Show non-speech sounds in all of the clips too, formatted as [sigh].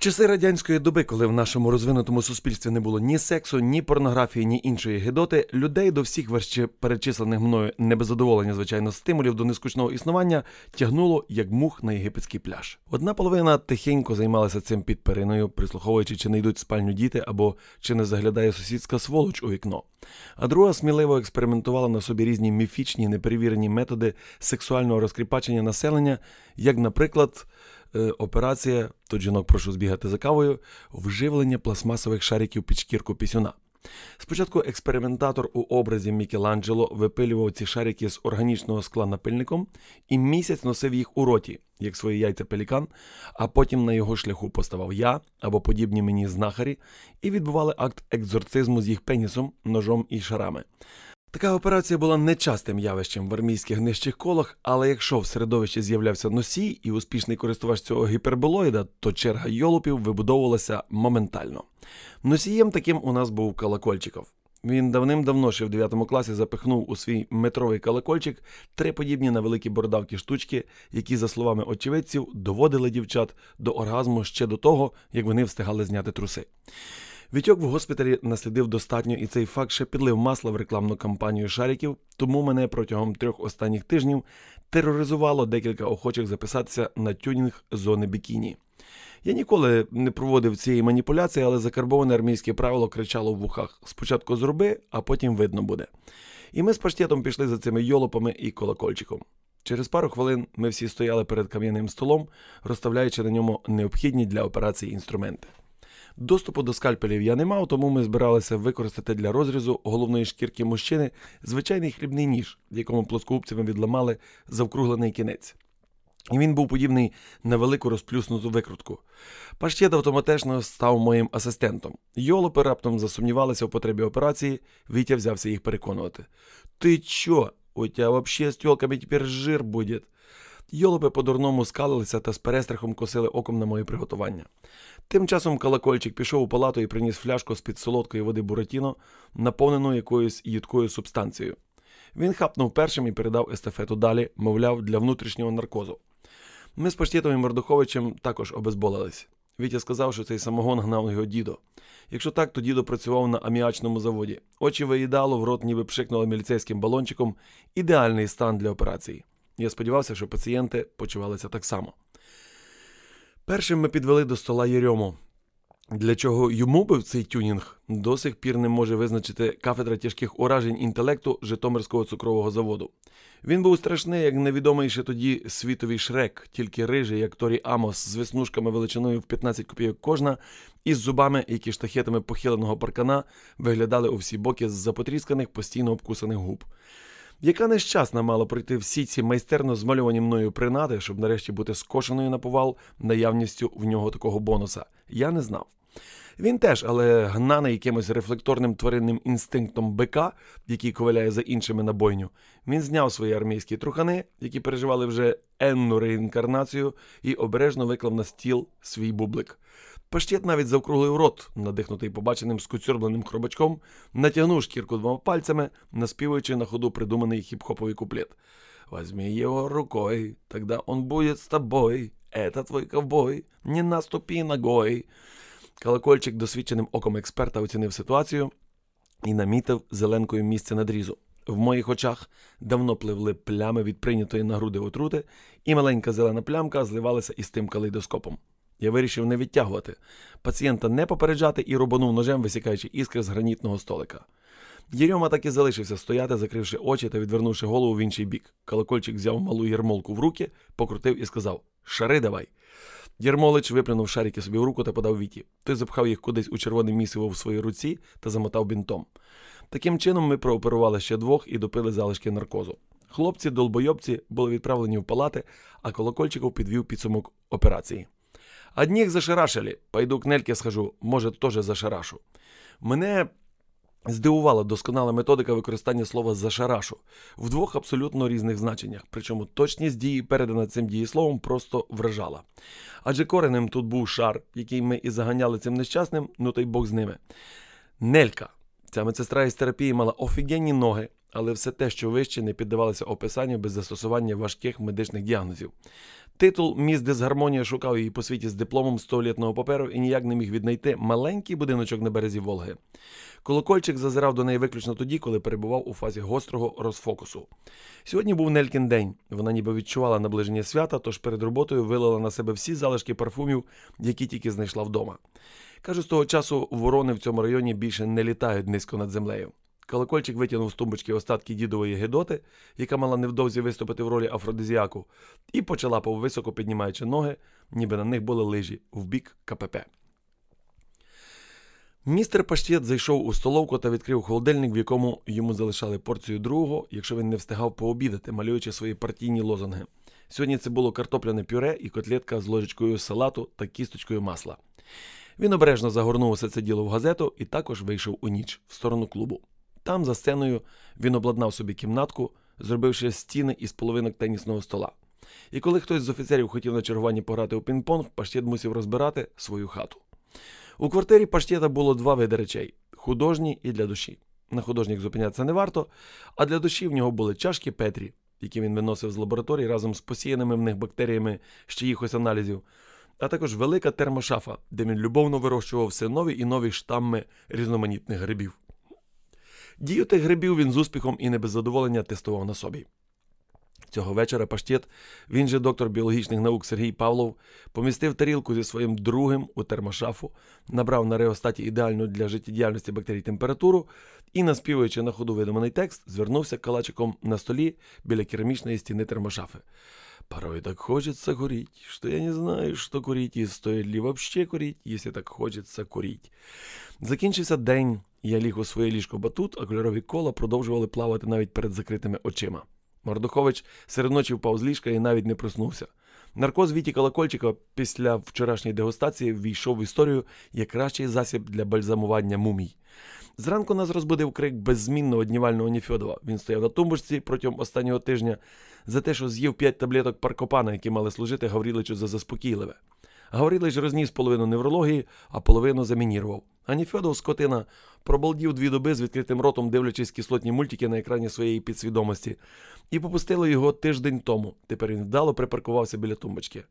часи радянської доби, коли в нашому розвинутому суспільстві не було ні сексу, ні порнографії, ні іншої гидоти, людей до всіх вище перечислених мною не без задоволення, звичайно, стимулів до нескучного існування тягнуло як мух на єгипетський пляж. Одна половина тихенько займалася цим під периною, прислуховуючи, чи не йдуть в спальню діти або чи не заглядає сусідська сволоч у вікно. А друга сміливо експериментувала на собі різні міфічні неперевірені методи сексуального розкріпачення населення, як, наприклад. Е, операція, тут жінок прошу збігати за кавою, вживлення пластмасових шариків під шкірку пісюна. Спочатку експериментатор у образі Мікеланджело випилював ці шарики з органічного скла напильником і місяць носив їх у роті, як свої яйця пелікан, а потім на його шляху поставав я або подібні мені знахарі, і відбували акт екзорцизму з їх пенісом, ножом і шарами. Така операція була нечастим явищем в армійських нижчих колах, але якщо в середовищі з'являвся носій і успішний користувач цього гіперболоїда, то черга йолупів вибудовувалася моментально. Носієм таким у нас був колокольчиков. Він давним-давно ще в 9 класі запихнув у свій метровий колокольчик три подібні на великі бородавки штучки, які, за словами очевидців, доводили дівчат до оргазму ще до того, як вони встигали зняти труси. Вітьок в госпіталі наслідив достатньо, і цей факт ще підлив масла в рекламну кампанію шариків, тому мене протягом трьох останніх тижнів тероризувало декілька охочих записатися на тюнінг зони бікіні. Я ніколи не проводив цієї маніпуляції, але закарбоване армійське правило кричало в вухах: спочатку зроби, а потім видно буде. І ми з паштетом пішли за цими йолопами і колокольчиком. Через пару хвилин ми всі стояли перед кам'яним столом, розставляючи на ньому необхідні для операції інструменти. Доступу до скальпелів я не мав, тому ми збиралися використати для розрізу головної шкірки мужчини звичайний хлібний ніж, якому плоскогубцями відламали завкруглений кінець. І він був подібний на велику розплюснуту викрутку. Паштєт автоматично став моїм асистентом. Йолопи раптом засумнівалися в потребі операції, Вітя взявся їх переконувати. Ти чо? У тебе вообще з тілками тепер жир буде. Йолопи по-дурному скалилися та з перестрахом косили оком на моє приготування. Тим часом колокольчик пішов у палату і приніс фляжку з під солодкої води Буратіно, наповнену якоюсь їдкою субстанцією. Він хапнув першим і передав естафету далі, мовляв, для внутрішнього наркозу. Ми з Паштєтом і Мордуховичем також обезболились. Вітя сказав, що цей самогон гнав його дідо. Якщо так, то дідо працював на аміачному заводі. Очі виїдало, в рот ніби пшикнуло міліцейським балончиком. Ідеальний стан для операції. Я сподівався, що пацієнти почувалися так само. Першим ми підвели до стола Єрьому. Для чого йому був цей тюнінг, до сих пір не може визначити кафедра тяжких уражень інтелекту Житомирського цукрового заводу. Він був страшний, як невідомий ще тоді світовий шрек, тільки рижий, як Торі Амос, з веснушками величиною в 15 копійок кожна, і з зубами, які штахетами похиленого паркана виглядали у всі боки з запотрісканих, постійно обкусаних губ. Яка нещасна мала пройти всі ці майстерно змалювані мною принади, щоб нарешті бути скошеною на повал наявністю в нього такого бонуса, я не знав. Він теж, але гнаний якимось рефлекторним тваринним інстинктом бика, який коваляє за іншими на бойню, він зняв свої армійські трухани, які переживали вже енну реінкарнацію, і обережно виклав на стіл свій бублик. Паштет навіть завкруглив рот, надихнутий побаченим скуцьорбленим хробачком, натягнув шкірку двома пальцями, наспівуючи на ходу придуманий хіп-хоповий куплет. Возьми його рукой, тогда он будет с тобой. Это твой ковбой, не наступи ногой. Колокольчик досвідченим оком експерта оцінив ситуацію і намітив зеленкою місце надрізу. В моїх очах давно пливли плями від прийнятої на груди отрути, і маленька зелена плямка зливалася із тим калейдоскопом. Я вирішив не відтягувати, пацієнта не попереджати і рубанув ножем, висікаючи іскри з гранітного столика. Єрьома так і залишився стояти, закривши очі та відвернувши голову в інший бік. Колокольчик взяв малу єрмолку в руки, покрутив і сказав Шари давай. Єрмолич виплюнув шарики собі в руку та подав віті. Той запхав їх кудись у червоне місиво в своїй руці та замотав бінтом. Таким чином ми прооперували ще двох і допили залишки наркозу. Хлопці, долбойобці були відправлені в палати, а колокольчиков підвів підсумок операції. Одних зашарашили, пойду к Нельке схожу, може, теж зашарашу. Мене здивувала досконала методика використання слова зашарашу в двох абсолютно різних значеннях, причому точність дії, передана цим дієсловом, просто вражала. Адже коренем тут був шар, який ми і заганяли цим нещасним, ну та й Бог з ними. Нелька. Ця медсестра із терапії мала офігенні ноги, але все те, що вище, не піддавалося описанню без застосування важких медичних діагнозів. Титул Міс Дисгармонія шукав її по світі з дипломом з туалетного паперу і ніяк не міг віднайти маленький будиночок на березі Волги. Колокольчик зазирав до неї виключно тоді, коли перебував у фазі гострого розфокусу. Сьогодні був Нелькін день. Вона ніби відчувала наближення свята, тож перед роботою вилила на себе всі залишки парфумів, які тільки знайшла вдома. Каже, з того часу ворони в цьому районі більше не літають низько над землею. Колокольчик витягнув з тумбочки остатки дідової гедоти, яка мала невдовзі виступити в ролі афродизіаку, і почала високо піднімаючи ноги, ніби на них були лижі, в бік КПП. Містер Паштєт зайшов у столовку та відкрив холодильник, в якому йому залишали порцію другого, якщо він не встигав пообідати, малюючи свої партійні лозунги. Сьогодні це було картопляне пюре і котлетка з ложечкою салату та кісточкою масла. Він обережно загорнув усе це діло в газету і також вийшов у ніч в сторону клубу. Там, за сценою, він обладнав собі кімнатку, зробивши стіни із половинок тенісного стола. І коли хтось з офіцерів хотів на чергуванні пограти у пінг-понг, паштет мусив розбирати свою хату. У квартирі паштета було два види речей: художні і для душі. На художніх зупинятися не варто, а для душі в нього були чашки Петрі, які він виносив з лабораторії разом з посіяними в них бактеріями ще їхось аналізів, а також велика термошафа, де він любовно вирощував все нові і нові штамми різноманітних грибів. Дію тих грибів він з успіхом і не без задоволення тестував на собі. Цього вечора паштет, він же доктор біологічних наук Сергій Павлов, помістив тарілку зі своїм другим у термошафу, набрав на реостаті ідеальну для життєдіяльності бактерій температуру і, наспівуючи на ходу видуманий текст, звернувся калачиком на столі біля керамічної стіни термошафи. Порой так хочется курить, что я не знаю, что курить, и стоит ли вообще курить, если так хочеться курить. Закінчився день, я ліг у своє ліжко батут, а кольорові кола продовжували плавати навіть перед закритими очима. Мордухович серед ночі впав з ліжка і навіть не проснувся. Наркоз Віті Колокольчика після вчорашньої дегустації ввійшов в історію як кращий засіб для бальзамування мумій. Зранку нас розбудив крик беззмінного днівального Ніфьодова. Він стояв на тумбочці протягом останнього тижня за те, що з'їв п'ять таблеток паркопана, які мали служити Гавріличу за заспокійливе. Гаврилич розніс половину неврології, а половину замінірував. А Ніфьодов, скотина, пробалдів дві доби з відкритим ротом, дивлячись кислотні мультики на екрані своєї підсвідомості, і попустило його тиждень тому. Тепер він вдало припаркувався біля тумбочки.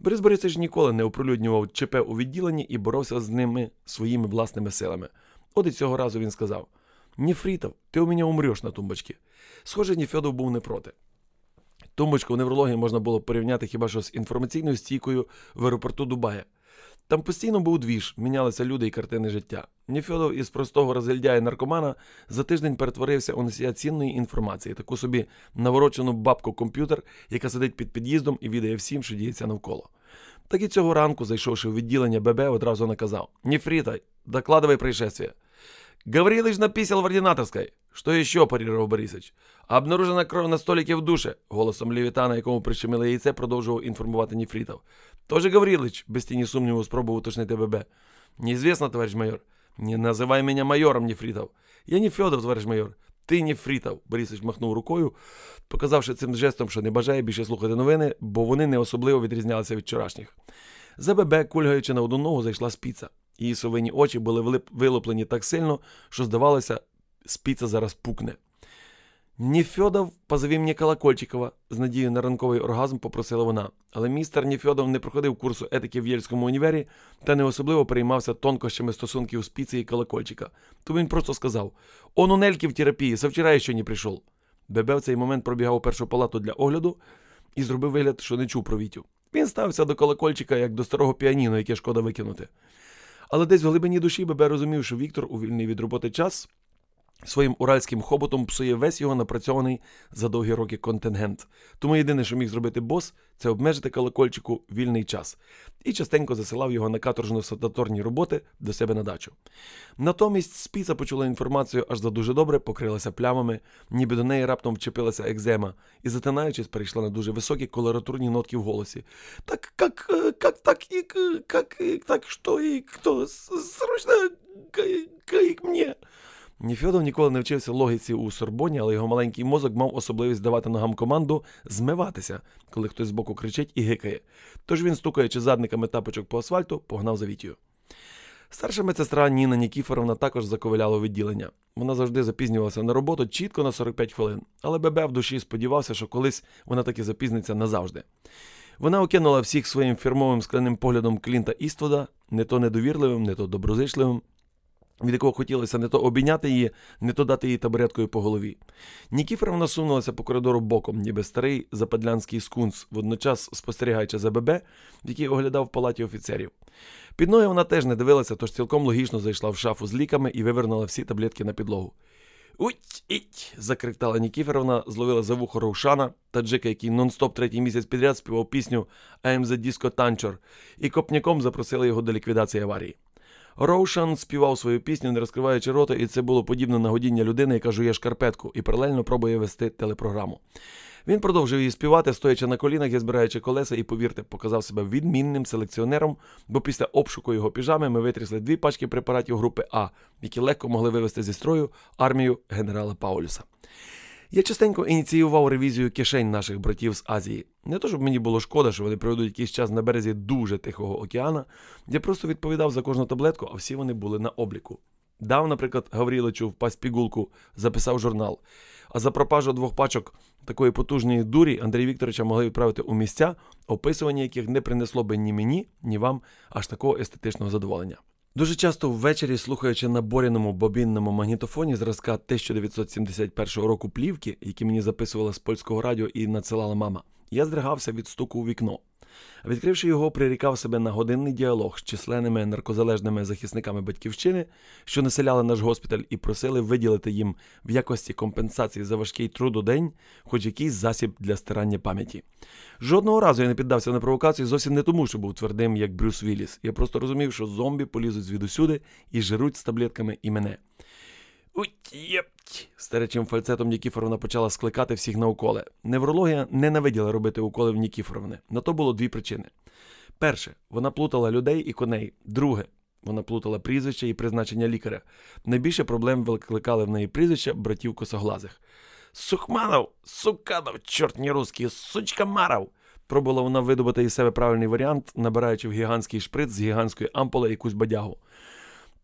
Борис Борисович ніколи не оприлюднював ЧП у відділенні і боровся з ними своїми власними силами. От і цього разу він сказав: Ніфрітов, ти у мене умреш на тумбочці. Схоже, Ніфьодов був не проти. Тумбочку неврології можна було порівняти хіба що з інформаційною стійкою в аеропорту Дубая. Там постійно був двіж, мінялися люди і картини життя. Ніфьодов із простого розгильдяя наркомана за тиждень перетворився у носія цінної інформації, таку собі наворочену бабку комп'ютер, яка сидить під під'їздом і відає всім, що діється навколо. Так і цього ранку, зайшовши в відділення ББ, одразу наказав: Ніфрітай, докладывай происшествие. Гаврилыч написал в ординаторской. Что еще, парировал Борисович. Обнаружена кров на столике в душе, голосом Левітана, якому прищемили яйце, продовжував інформувати Ніфрітов. Тоже Гаврилыч, без тіні сумніву спробував уточнити ББ. Неизвестно, товарищ майор. Не называй меня майором, Нефритов. Я не Федор, товарищ майор. Ти Нефритов. Борисович махнув рукою, показавши цим жестом, що не бажає більше слухати новини, бо вони не особливо відрізнялися від вчорашніх. За ББ, кульгаючи на одну ногу, зайшла спіца. Її совині очі були вилуплені так сильно, що, здавалося, спіца зараз пукне. Ніфьодов, позови мені Колокольчикова, з надією на ранковий оргазм попросила вона. Але містер Ніфьодов не проходив курсу етики в Єльському універі та не особливо переймався тонкощами стосунків з піци і колокольчика. Тому він просто сказав: Он у Нельки в терапії, со вчора ще не прийшов. Бебе в цей момент пробігав у першу палату для огляду і зробив вигляд, що не чув про Вітю. Він ставився до колокольчика як до старого піаніно, яке шкода викинути. Але десь в глибині душі Бебе розумів, що Віктор у вільний від роботи час своїм уральським хоботом псує весь його напрацьований за довгі роки контингент. Тому єдине, що міг зробити бос, це обмежити колокольчику вільний час і частенько засилав його на каторжно садаторні роботи до себе на дачу. Натомість спіца почула інформацію аж за дуже добре, покрилася плямами, ніби до неї раптом вчепилася екзема, і, затинаючись, перейшла на дуже високі колоратурні нотки в голосі. Так як, як так, і як, так, що і хто? Срочно, як мені? Ніфьодов ніколи не вчився логіці у Сорбоні, але його маленький мозок мав особливість давати ногам команду змиватися, коли хтось збоку кричить і гикає. Тож він, стукаючи задниками тапочок по асфальту, погнав за вітію. Старша медсестра Ніна Нікіфоровна також заковиляла відділення. Вона завжди запізнювалася на роботу чітко на 45 хвилин, але Бебе в душі сподівався, що колись вона таки запізниться назавжди. Вона окинула всіх своїм фірмовим скляним поглядом Клінта Іствуда, не то недовірливим, не то доброзичливим, від якого хотілося не то обійняти її, не то дати їй табуреткою по голові. Нікіфоровна сунулася по коридору боком, ніби старий западлянський скунс, водночас спостерігаючи за ББ, який оглядав в палаті офіцерів. Під ноги вона теж не дивилася, тож цілком логічно зайшла в шафу з ліками і вивернула всі таблетки на підлогу. Уть, іть. закриктала Нікіфоровна, зловила за вухо Роушана, таджика, який нон-стоп третій місяць підряд співав пісню «I am the Disco Tancher» і копняком запросила його до ліквідації аварії. Роушан співав свою пісню, не розкриваючи рота, і це було подібно на годіння людини, яка жує шкарпетку і паралельно пробує вести телепрограму. Він продовжив її співати, стоячи на колінах і збираючи колеса, і, повірте, показав себе відмінним селекціонером, бо після обшуку його піжами ми витрясли дві пачки препаратів групи А, які легко могли вивести зі строю армію генерала Паулюса. Я частенько ініціював ревізію кишень наших братів з Азії. Не то, щоб мені було шкода, що вони проведуть якийсь час на березі дуже Тихого океана, я просто відповідав за кожну таблетку, а всі вони були на обліку. Дав, наприклад, Гавріличу впасть пігулку, записав журнал. А за пропажу двох пачок такої потужної дурі Андрій Вікторовича могли відправити у місця, описування яких не принесло би ні мені, ні вам аж такого естетичного задоволення. Дуже часто ввечері, слухаючи на боряному бобінному магнітофоні зразка 1971 року плівки, які мені записувала з польського радіо і надсилала мама, я здригався від стуку у вікно. Відкривши його, прирікав себе на годинний діалог з численними наркозалежними захисниками батьківщини, що населяли наш госпіталь, і просили виділити їм в якості компенсації за важкий трудодень хоч якийсь засіб для стирання пам'яті. Жодного разу я не піддався на провокацію зовсім не тому, що був твердим, як Брюс Вілліс. Я просто розумів, що зомбі полізуть звідусюди і жируть з таблетками і мене. Уть-єпть! Старечим фальцетом Нікіфоровна почала скликати всіх на уколи. Неврологія ненавиділа робити уколи в Нікіфоровни. На то було дві причини. Перше, вона плутала людей і коней. Друге, вона плутала прізвище і призначення лікаря. Найбільше проблем викликали в неї прізвища братів косоглазих. Сухманов, Суканов, чорт не русський, сучка Маров. Пробувала вона видобути із себе правильний варіант, набираючи в гігантський шприц з гігантської амполи якусь бадягу.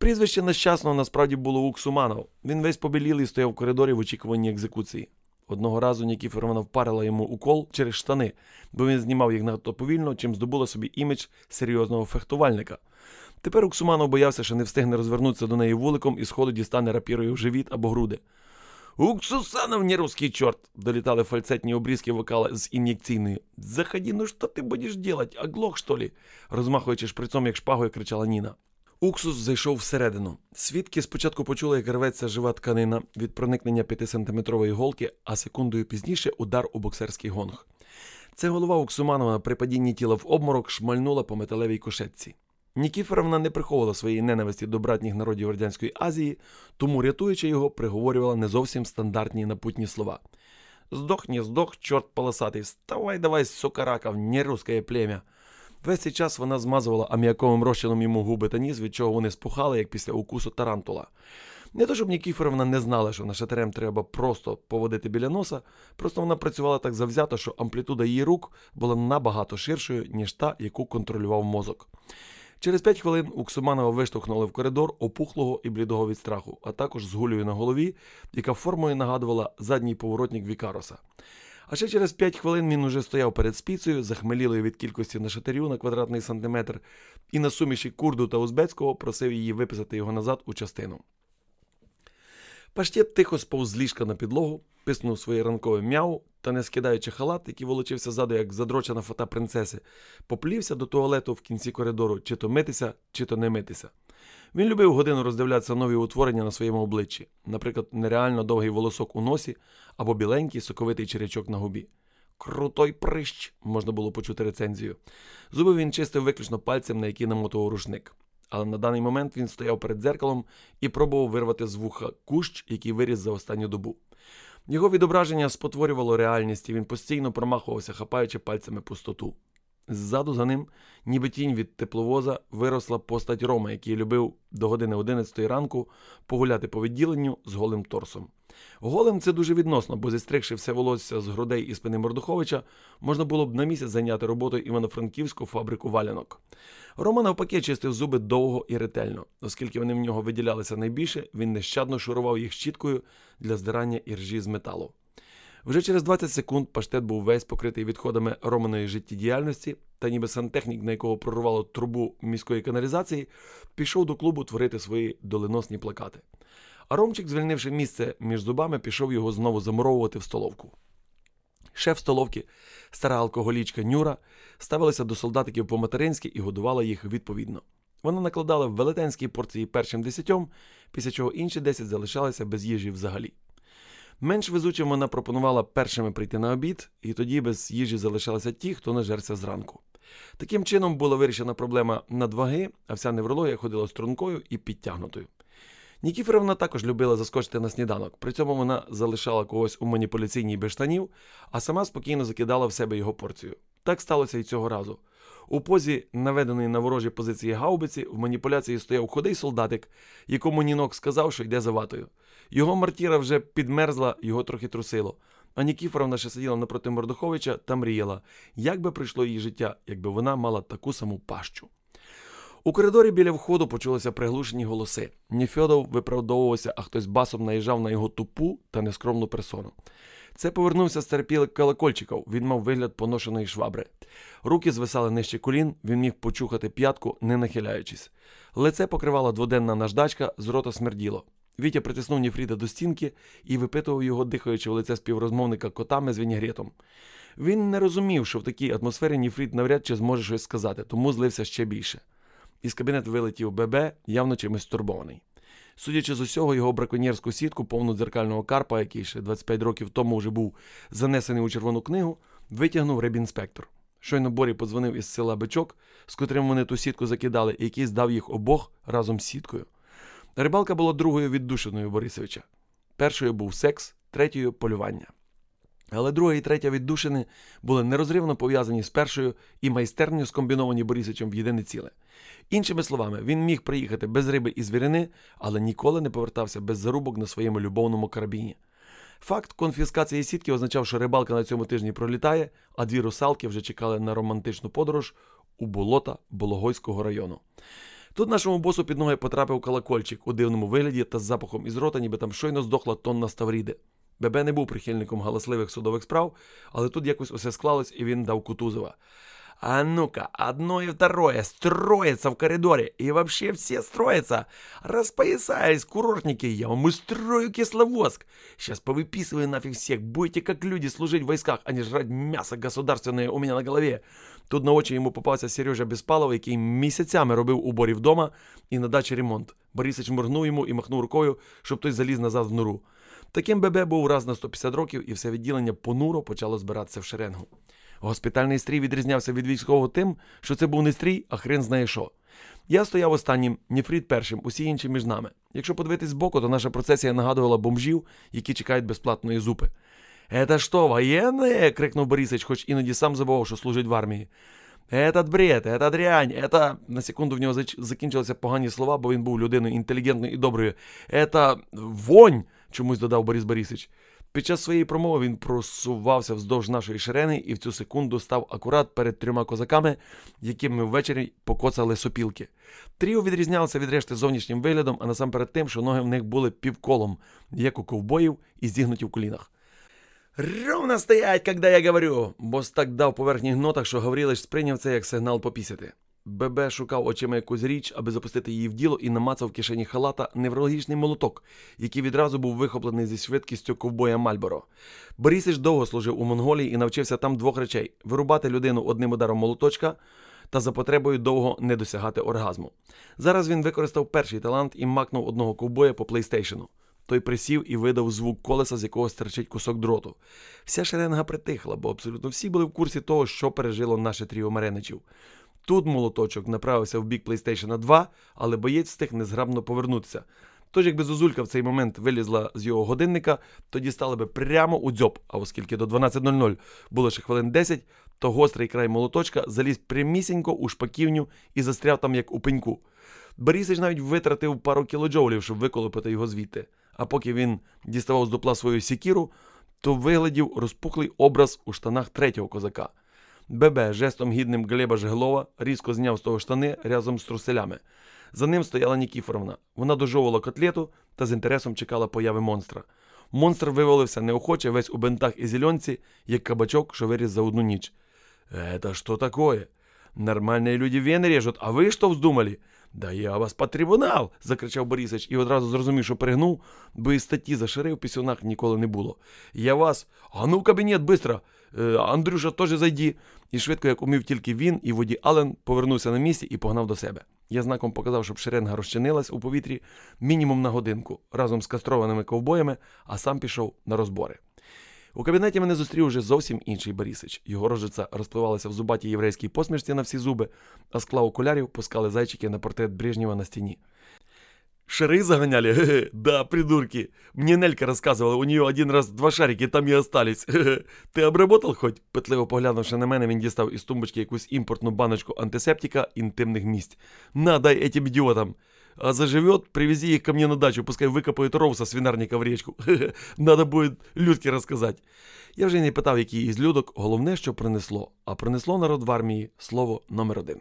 Прізвище нещасного насправді було Уксуманов. Він весь побілілий стояв в коридорі в очікуванні екзекуції. Одного разу Нікіфоровна впарила йому укол через штани, бо він знімав їх надто повільно, чим здобула собі імідж серйозного фехтувальника. Тепер Уксуманов боявся, що не встигне розвернутися до неї вуликом і сходу дістане рапірою в живіт або груди. «Уксусанов, не русский черт!» – долетали фальцетні обрізки вокала з ін'єкційної. «Заходи, ну що ти будеш делать? Оглох, що ли?» розмахуючи шприцом, як шпагою, кричала Ніна. Уксус зайшов всередину. Свідки спочатку почули, як рветься жива тканина від проникнення 5-сантиметрової голки, а секундою пізніше удар у боксерський гонг. Це голова Уксуманова при падінні тіла в обморок шмальнула по металевій кошетці. Нікіфоровна не приховувала своєї ненависті до братніх народів Радянської Азії, тому, рятуючи його, приговорювала не зовсім стандартні напутні слова. Здохні, здох, чорт полосатий, вставай давай, сука раков, не русское плем'я. Весь цей час вона змазувала аміаковим розчином йому губи та ніс, від чого вони спухали, як після укусу тарантула. Не то, щоб Нікіфоровна не знала, що на шатерем треба просто поводити біля носа, просто вона працювала так завзято, що амплітуда її рук була набагато ширшою, ніж та, яку контролював мозок. Через п'ять хвилин Уксуманова виштовхнули в коридор опухлого і блідого від страху, а також з гулею на голові, яка формою нагадувала задній поворотник Вікароса. А ще через 5 хвилин він уже стояв перед спіцею, захмелілою від кількості нашатирю на квадратний сантиметр, і на суміші курду та узбецького просив її виписати його назад у частину. Паштет тихо сповз з ліжка на підлогу, писнув своє ранкове м'яу та, не скидаючи халат, який волочився ззаду, як задрочена фото принцеси, поплівся до туалету в кінці коридору, чи то митися, чи то не митися. Він любив годину роздивлятися нові утворення на своєму обличчі, наприклад, нереально довгий волосок у носі або біленький соковитий черячок на губі. Крутой прищ, можна було почути рецензію. Зуби він чистив виключно пальцем, на який намотував рушник. Але на даний момент він стояв перед дзеркалом і пробував вирвати з вуха кущ, який виріс за останню добу. Його відображення спотворювало реальність, і він постійно промахувався, хапаючи пальцями пустоту. Ззаду за ним, ніби тінь від тепловоза, виросла постать Рома, який любив до години 11 ранку погуляти по відділенню з голим торсом. Голим це дуже відносно, бо зістригши все волосся з грудей і спини Мордуховича, можна було б на місяць зайняти роботою івано-франківську фабрику валянок. Рома навпаки чистив зуби довго і ретельно, оскільки вони в нього виділялися найбільше, він нещадно шурував їх щіткою для здирання іржі з металу. Вже через 20 секунд паштет був весь покритий відходами Романої життєдіяльності, та ніби сантехнік, на якого прорвало трубу міської каналізації, пішов до клубу творити свої доленосні плакати. А Ромчик, звільнивши місце між зубами, пішов його знову замуровувати в столовку. Шеф столовки, стара алкоголічка Нюра, ставилася до солдатиків по-материнськи і годувала їх відповідно. Вона накладала велетенські порції першим десятьом, після чого інші десять залишалися без їжі взагалі. Менш везучим вона пропонувала першими прийти на обід, і тоді без їжі залишалися ті, хто нажерся зранку. Таким чином була вирішена проблема надваги, а вся неврологія ходила стрункою і підтягнутою. Нікіфоровна також любила заскочити на сніданок, при цьому вона залишала когось у маніпуляційній без штанів, а сама спокійно закидала в себе його порцію. Так сталося і цього разу. У позі, наведеної на ворожі позиції гаубиці, в маніпуляції стояв худий солдатик, якому нінок сказав, що йде за ватою. Його мартіра вже підмерзла, його трохи трусило. А Нікіфоровна ще сиділа напроти Мордуховича та мріяла, як би прийшло її життя, якби вона мала таку саму пащу. У коридорі біля входу почулися приглушені голоси. Ніфьодов виправдовувався, а хтось басом наїжджав на його тупу та нескромну персону. Це повернувся стерпілик колокольчиков, він мав вигляд поношеної швабри. Руки звисали нижче колін, він міг почухати п'ятку, не нахиляючись. Лице покривала дводенна наждачка, з рота смерділо. Вітя притиснув Ніфріда до стінки і випитував його, дихаючи в лице співрозмовника котами з вінігретом. Він не розумів, що в такій атмосфері Ніфрід навряд чи зможе щось сказати, тому злився ще більше. Із кабінету вилетів ББ, явно чимось стурбований. Судячи з усього, його браконьєрську сітку, повну дзеркального карпа, який ще 25 років тому вже був занесений у червону книгу, витягнув ребінспектор. Щойно Борі подзвонив із села Бичок, з котрим вони ту сітку закидали, і який здав їх обох разом з сіткою. Рибалка була другою віддушиною Борисовича. Першою був секс, третьою полювання. Але друга і третя віддушини були нерозривно пов'язані з першою і майстерню скомбіновані Борисичем в єдине ціле. Іншими словами, він міг приїхати без риби і звірини, але ніколи не повертався без зарубок на своєму любовному карабіні. Факт конфіскації сітки означав, що рибалка на цьому тижні пролітає, а дві русалки вже чекали на романтичну подорож у болота Бологойського району. Тут нашому босу під ноги потрапив колокольчик у дивному вигляді та з запахом із рота, ніби там щойно здохла тонна ставріди. Бебе не був прихильником галасливих судових справ, але тут якось усе склалось і він дав Кутузова. А ну-ка, одно и второе строится в коридоре. И вообще все строятся. Распоясались, курортники, я вам устрою кисловозк. Сейчас повыписываю нафиг всех. Будете как люди служить в войсках, а не жрать мясо государственное у меня на голове. Тут на очі йому попався Сережа Безпалов, який місяцями робив у борі вдома і на дачі ремонт. Борисич моргнув йому і махнув рукою, щоб той заліз назад в нору. Таким ББ був раз на 150 років, і все відділення понуро почало збиратися в шеренгу. Госпітальний стрій відрізнявся від військового тим, що це був не стрій, а хрен знає що. Я стояв останнім, Ніфрід першим, усі інші між нами. Якщо подивитись збоку, то наша процесія нагадувала бомжів, які чекають безплатної зупи. «Это що, воєнне?» – крикнув Борисич, хоч іноді сам забував, що служить в армії. Этот бред, это дрянь, это... На секунду в нього закінчилися погані слова, бо він був людиною інтелігентною і доброю. Это вонь, Чомусь додав Борис Борисич. Під час своєї промови він просувався вздовж нашої ширени і в цю секунду став акурат перед трьома козаками, яким ми ввечері покоцали сопілки. Тріо відрізнялося від решти зовнішнім виглядом, а насамперед тим, що ноги в них були півколом, як у ковбоїв і зігнуті в колінах. Ровно стоять, когда я говорю, бос так дав по верхніх нотах, що Гаврилич сприйняв це як сигнал попісити. ББ шукав очима якусь річ, аби запустити її в діло, і намацав в кишені халата неврологічний молоток, який відразу був вихоплений зі швидкістю ковбоя Мальборо. Борисич довго служив у Монголії і навчився там двох речей: вирубати людину одним ударом молоточка та за потребою довго не досягати оргазму. Зараз він використав перший талант і макнув одного ковбоя по плейстейшену. Той присів і видав звук колеса, з якого стерчить кусок дроту. Вся шеренга притихла, бо абсолютно всі були в курсі того, що пережило наше тріо Мареничів. Тут молоточок направився в бік PlayStation 2, але боєць встиг незграбно повернутися. Тож, якби Зозулька в цей момент вилізла з його годинника, тоді стали би прямо у дзьоб, а оскільки до 12.00 було ще хвилин 10, то гострий край молоточка заліз прямісінько у шпаківню і застряв там, як у пеньку. Борисич навіть витратив пару кілоджоулів, щоб виколопити його звідти. А поки він діставав з дупла свою сікіру, то виглядів розпухлий образ у штанах третього козака. ББ жестом гідним Глеба Жеглова різко зняв з того штани разом з труселями. За ним стояла Нікіфоровна. Вона дожовувала котлету та з інтересом чекала появи монстра. Монстр вивалився неохоче, весь у бентах і зеленці, як кабачок, що виріс за одну ніч. «Это что такое? Нормальные люди вены режут, а ви що вздумали? Да я вас по трибунал! закричав Борисич і одразу зрозумів, що перегнув, бо і статті за шири в пісюнах ніколи не було. Я вас. А ну в кабінет, быстро! Е, Андрюша теж зайди. І швидко, як умів тільки він, і Воді Аллен повернувся на місці і погнав до себе. Я знаком показав, щоб шеренга розчинилась у повітрі мінімум на годинку разом з кастрованими ковбоями, а сам пішов на розбори. У кабінеті мене зустрів уже зовсім інший Борисич. Його рожиця розпливалася в зубатій єврейській посмішці на всі зуби, а скла окулярів пускали зайчики на портрет Брежнєва на стіні. Шары загоняли? Хе-хе. [laughs] Да, придурки. Мне Нелька рассказывала, у нее один раз два шарики там и остались. Хе-хе. [laughs] Ти обработал хоть? Петливо поглянувши на мене, він дістав із тумбочки якусь імпортну баночку антисептика інтимних місць. На, дай этим идиотам. А заживет, привези их ко мне на дачу, пускай викопають ров со свинарника в річку. Хе-хе. [laughs] Надо будет Людке розказати. Я вже й не питав, який із людок, головне, що принесло. А принесло народ в армії слово номер один.